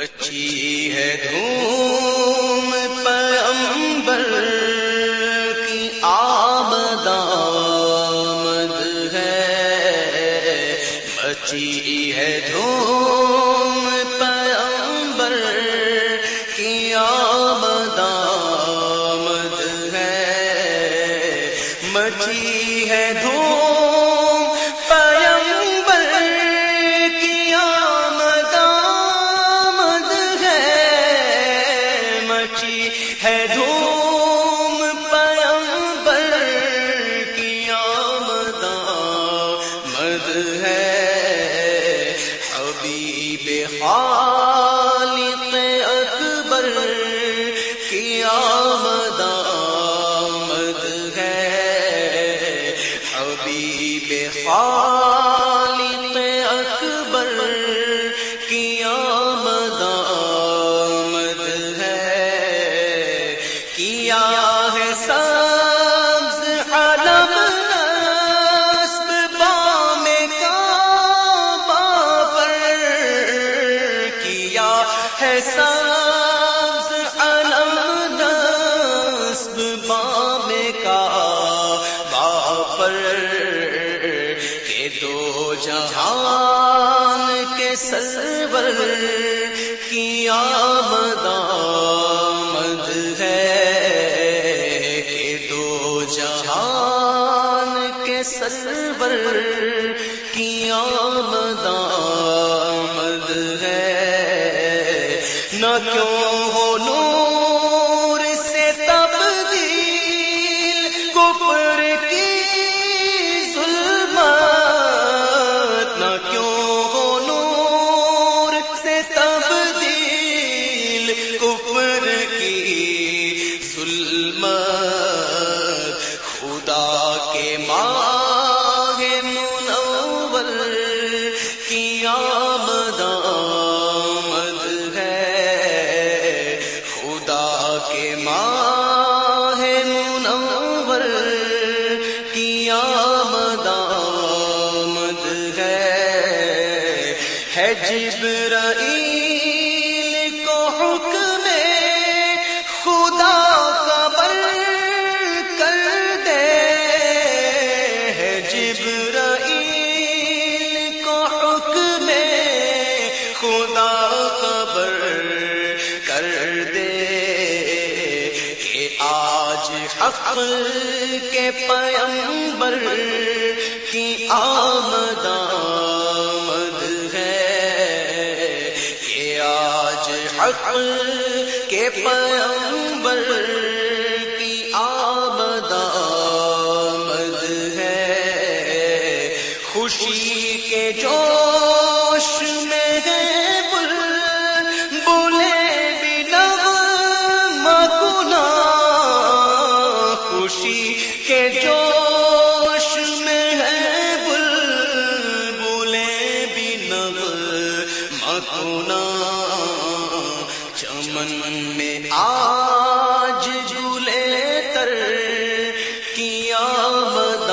بچی ہے دھوم پیمبر کی آمد آمد ہے۔ بچی ہے دھوم پیمبر کی آمد آمد ہے۔ مچی ہے دھوم مچی ہے دھوم پیمبر کی آمد آمد ہے حبیب خالق اکبر کی آمد آمد ہے حبیب خالق جہان کے سرور کی آمد آمد ہے کہ دو جہان کے سرور کی آمد آمد ہے۔ نہ کیوں ہو نور جبرائیل کو حکم خدا قبر کر دے ہے۔ جبرائیل کو حکم خدا قبر کر دے کہ آج حق کے پیمبر کی آمد حق کے پیمبر کی آمد آمد ہے۔ خوشی کے جوش میں چمن میں آج جھولے تر کی آمد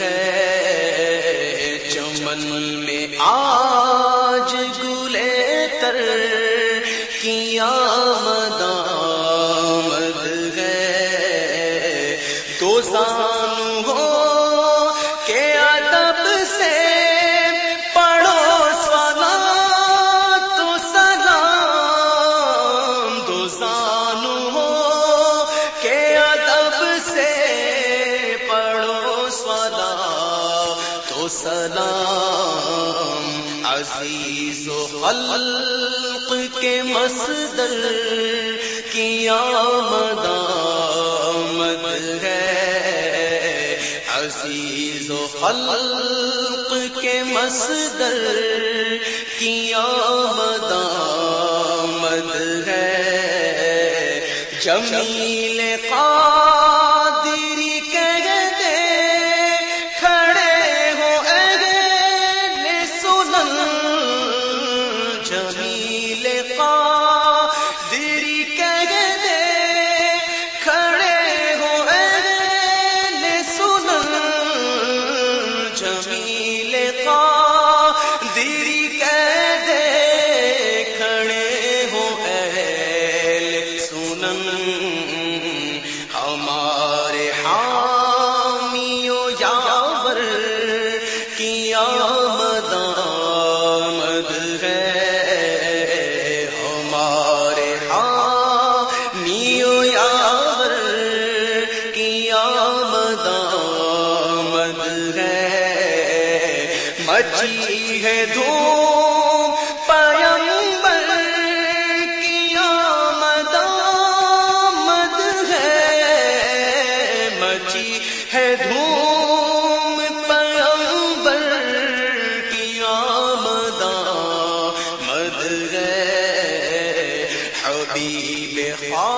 ہے۔ چمن میں آج گلے تر کی آمد ہے۔ دو سانو ہو سلام عزیز و خلق کے مصدر کی آمد آمد ہے۔ عزیز و خلق کے مصدر کی آمد آمد ہے۔ جمیل قادری آمد آمد ہے۔ ہمارے ہاں نیو یار کی آمد آمد ہے۔ مچی ہے دور حبیب خدا